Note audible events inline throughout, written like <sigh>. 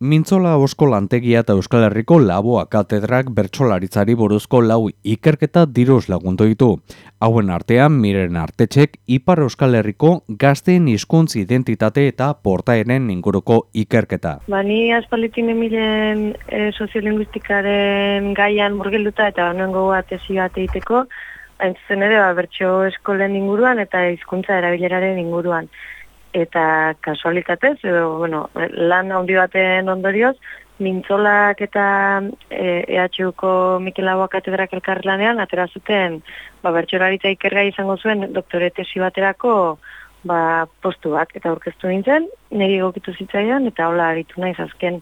Mintzola osko lantegia eta Euskal Herriko laboa katedrak bertsolaritzari buruzko lau ikerketa diruz laguntu ditu. Hauen artean, miren artetxek, Ipar Euskal Herriko gazteen hizkuntz identitate eta portaeren inguruko ikerketa. Ba, ni aspalitin emilen e, soziolinguistikaren gaian murgilduta eta honen gogoa tesi bat egiteko, hain ere, ba, bertso eskolen inguruan eta hizkuntza erabileraren inguruan eta kasualitatez, edo, bueno, lan handi baten ondorioz, mintzolak eta e, EHUko Mikel Laboa katedrak elkarlanean, atera zuten, ba, bertxoraritza ikergai izango zuen doktore tesi baterako, ba, postu bat, eta aurkeztu nintzen, niri gokitu zitzaidan, eta hola aritu naiz azken,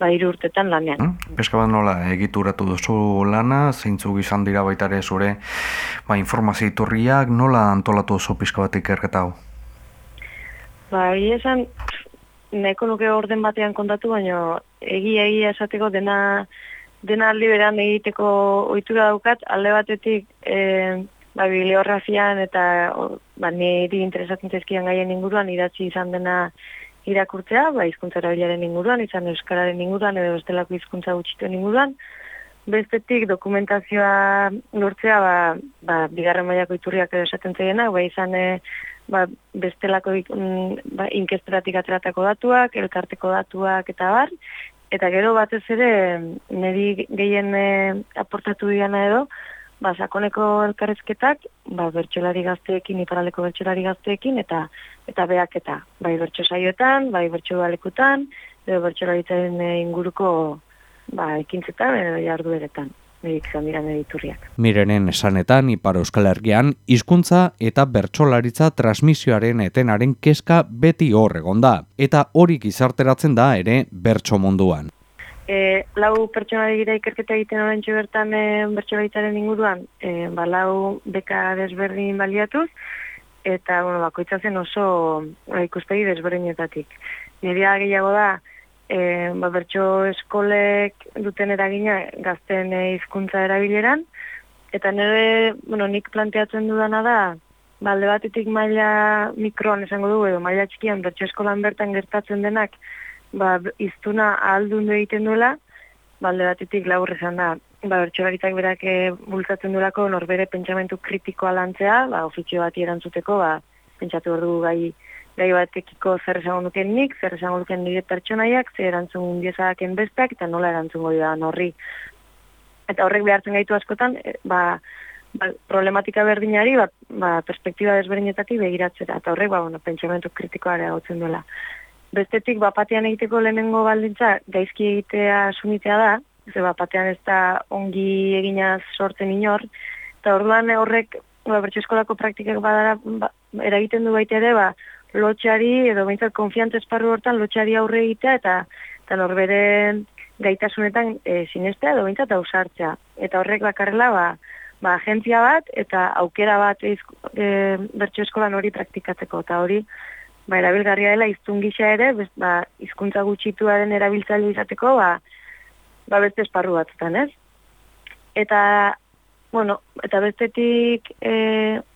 ba, urtetan lanean. Hmm? Peska bat nola, egituratu duzu lana, zeintzuk izan dira baitare zure, ba, informazio iturriak, nola antolatu duzu pizka bat ikerketa hau? Ba, egia esan, nahiko nuke orden batean kontatu, baina egia egia esateko dena dena aldi beran egiteko ohitura daukat, alde batetik e, ba, bibliografian eta ba, niri interesatzen zezkian gaien inguruan idatzi izan dena irakurtzea, ba, izkuntza erabilaren inguruan, izan euskararen inguruan, edo bestelako hizkuntza gutxituen inguruan, bestetik dokumentazioa lortzea, ba, ba, bigarren mailako iturriak esaten zeiena, ba, izan e, ba, bestelako mm, ba, inkesteratik ateratako datuak, elkarteko datuak eta bar, eta gero batez ere niri gehien e, aportatu diana edo, ba, sakoneko elkarrezketak, ba, bertxolari gazteekin, iparaleko bertxolari gazteekin, eta eta beak eta, bai bertxo saioetan, bai bertxo balekutan, edo bertxolaritzaren e, inguruko ba, ekintzetan, edo jardueretan izan dira mediturriak. Mirenen esanetan, Ipar Euskal Herrian, hizkuntza eta bertsolaritza transmisioaren etenaren keska beti horregon da, eta hori gizarteratzen da ere bertso munduan. E, lau pertsona gira ikerketa egiten horren bertan e, bertsolaritzaren inguruan, e, ba, lau beka desberdin baliatuz, eta bueno, bakoitzazen oso ba, ikuspegi desberdinetatik. Nirea gehiago da, e, ba, bertso eskolek duten eragina gazten hizkuntza erabileran, eta nire, bueno, nik planteatzen dudana da, balde ba, batetik maila mikroan esango dugu, edo maila txikian bertso eskolan bertan gertatzen denak, ba, iztuna ahaldun egiten duela, balde ba, batetik laur esan da, ba, bertsolaritak berak e, bultzatzen duelako norbere pentsamentu kritikoa lantzea, ba, ofizio bati erantzuteko, ba, pentsatu hor gai gai batekiko zer esango duken nik, zer esango duken nire pertsonaiak, zer erantzun diezaken besteak, eta nola erantzun da horri. Eta horrek behartzen gaitu askotan, e, ba, ba, problematika berdinari, ba, ba, perspektiba desberdinetatik begiratzera, eta horrek, ba, bueno, pentsamentu kritikoa ere agotzen duela. Bestetik, ba, patean egiteko lehenengo baldintza, gaizki egitea sumitea da, ze ba, patean ez da ongi eginaz sortzen inor, eta orduan horrek, ba, bertso eskolako praktikak badara, ba, eragiten du baita ere, ba, lotxari, edo behintzat konfiantz esparru hortan lotxari aurre egitea eta eta norberen gaitasunetan e, sinestea edo behintzat ausartzea. Eta horrek bakarrela, ba, ba, agentzia bat eta aukera bat e, bertso eskolan hori praktikatzeko. Eta hori, ba, erabilgarria dela iztun gisa ere, bez, ba, izkuntza gutxituaren erabiltzaile izateko, ba, ba, beste esparru batzutan, ez? Eta, bueno, eta bestetik e,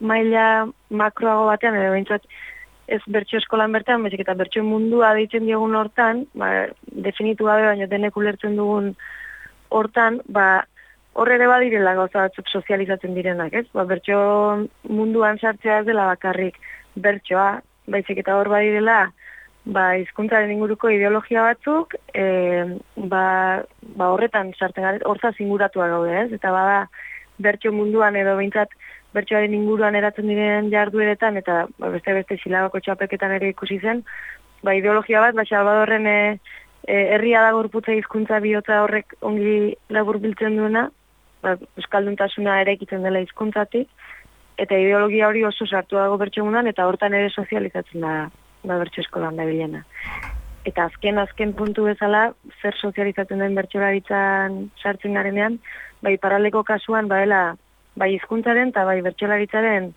maila makroago batean, edo behintzat, ez bertso eskolan bertan, bezik eta bertso mundua deitzen diogun hortan, ba, definitu gabe baina denek ulertzen dugun hortan, ba, horre ere badirela gauza batzuk sozializatzen direnak, ez? Ba, bertso munduan sartzea ez dela bakarrik bertsoa, baizik eta hor badirela, ba, izkuntzaren inguruko ideologia batzuk, e, ba, ba, horretan sartzen gara, horza zinguratua gaude, ez? Eta bada, bertso munduan edo behintzat, bertsoaren inguruan eratzen diren jardueretan eta ba, beste beste silabako txapeketan ere ikusi zen, ba, ideologia bat, ba, Salvadorren e, e, herria da gorputza hizkuntza bihotza horrek ongi labur biltzen duena, ba, Euskalduntasuna ere ekitzen dela hizkuntzatik, eta ideologia hori oso sartu dago bertso mundan, eta hortan ere sozializatzen da, ba, bertso eskolan da bilena. Eta azken, azken puntu bezala, zer sozializatzen den bertsolaritzan sartzen garenean, bai paraleko kasuan, baela, bai hizkuntzaren eta bai bertsolaritzaren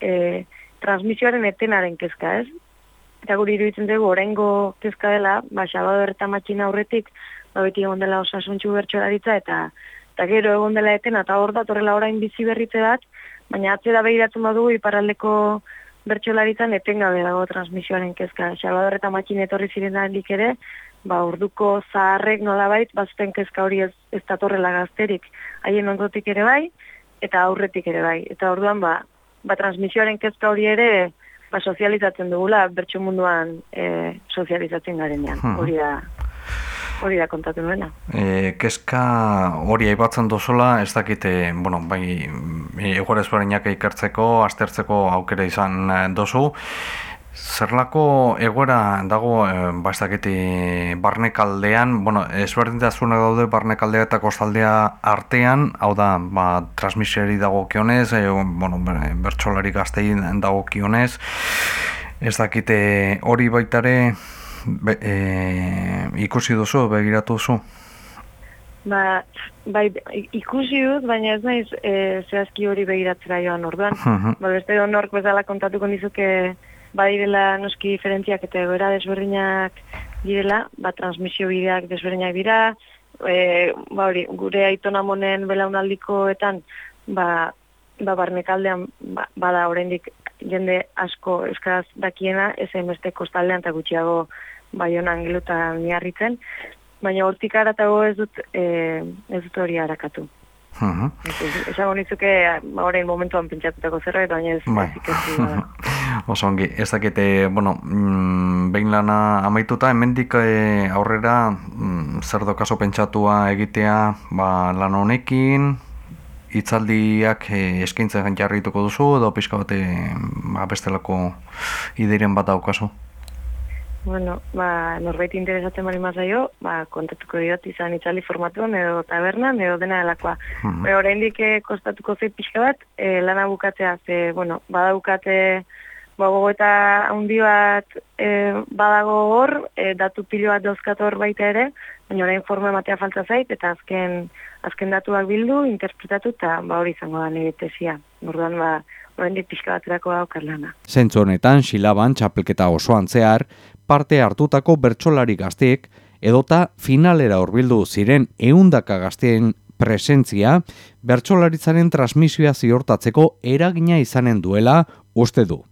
e, transmisioaren etenaren kezka, ez? Eta guri iruditzen dugu, orengo kezka dela, ba, xabado eta matxina aurretik, ba, beti egon dela osasuntxu bertsolaritza, eta, eta gero egon dela etena, eta hor da, torrela orain bizi berritze bat, baina atzera behiratzen badugu, iparaldeko bertsolaritzan etengabe dago transmisioaren kezka. Xabado eta matxina etorri ziren ere, ba, orduko zaharrek nolabait, bazten kezka hori ez, ez datorrela gazterik, haien ondotik ere bai, eta aurretik ere bai. Eta orduan, ba, ba transmisioaren kezka hori ere, ba, sozializatzen dugula, bertsu munduan e, sozializatzen garenean, hori da, hori da kontatu nuena. E, kezka hori aipatzen dozula, ez dakite, bueno, bai, egore ezberdinak ikertzeko, astertzeko aukera izan eh, dozu, Zerlako egoera dago, e, ba ez dakiti, barnekaldean, bueno, ezberdintasunak daude barnekaldea eta kostaldea artean, hau da, ba, transmisiari dago kionez, e, bueno, bertxolari gaztein dago kionez, ez dakite hori baitare, be, e, ikusi duzu, begiratu duzu? Ba, bai, ikusi dut, baina ez naiz e, zehazki hori begiratzera joan orduan. Uh ba, beste honork bezala kontatuko nizuke badirela noski diferentziak eta egoera desberdinak direla, ba, transmisio bideak desberdinak dira, e, ba, hori, gure aitona monen belaunaldikoetan, ba, ba, barnekaldean, ba, bada oraindik jende asko euskaraz dakiena, ez beste kostaldean eta gutxiago baionan giluta miarritzen, baina hortik aratago ez dut, e, ez dut hori harakatu. Uh -huh. Ezago nitzuke, horrein momentuan pentsatutako zerbait, baina ez bai. <laughs> Oso ongi, ez dakite, bueno, mm, behin lana amaituta, hemendik e, aurrera mm, zer dokaso pentsatua egitea ba, lan honekin, hitzaldiak e, eskaintzen jarrituko duzu, edo pixka bate ba, bestelako ideiren bat daukazu? Bueno, ba, norbait interesatzen bari mazaio, ba, kontatuko diot izan itzali formatuan edo tabernan edo dena delakoa. Mm -hmm. Oraindik eh, kostatuko zei pixka bat, e, lana bukatzea, ze, bueno, badabukate ba, eta handi bat e, badago hor, e, datu pilo bat dauzkator baita ere, baina orain forma ematea falta zait, eta azken, azken datuak bildu, interpretatu, eta ba, hori izango da nire tesia. Norduan, ba, oraindik pixka baterako daukar lana. Zentzu honetan, silaban, txapelketa osoan zehar, parte hartutako bertsolari gazteek edota finalera hurbildu ziren ehundaka gazteen presentzia bertsolaritzaren transmisioa ziortatzeko eragina izanen duela uste du.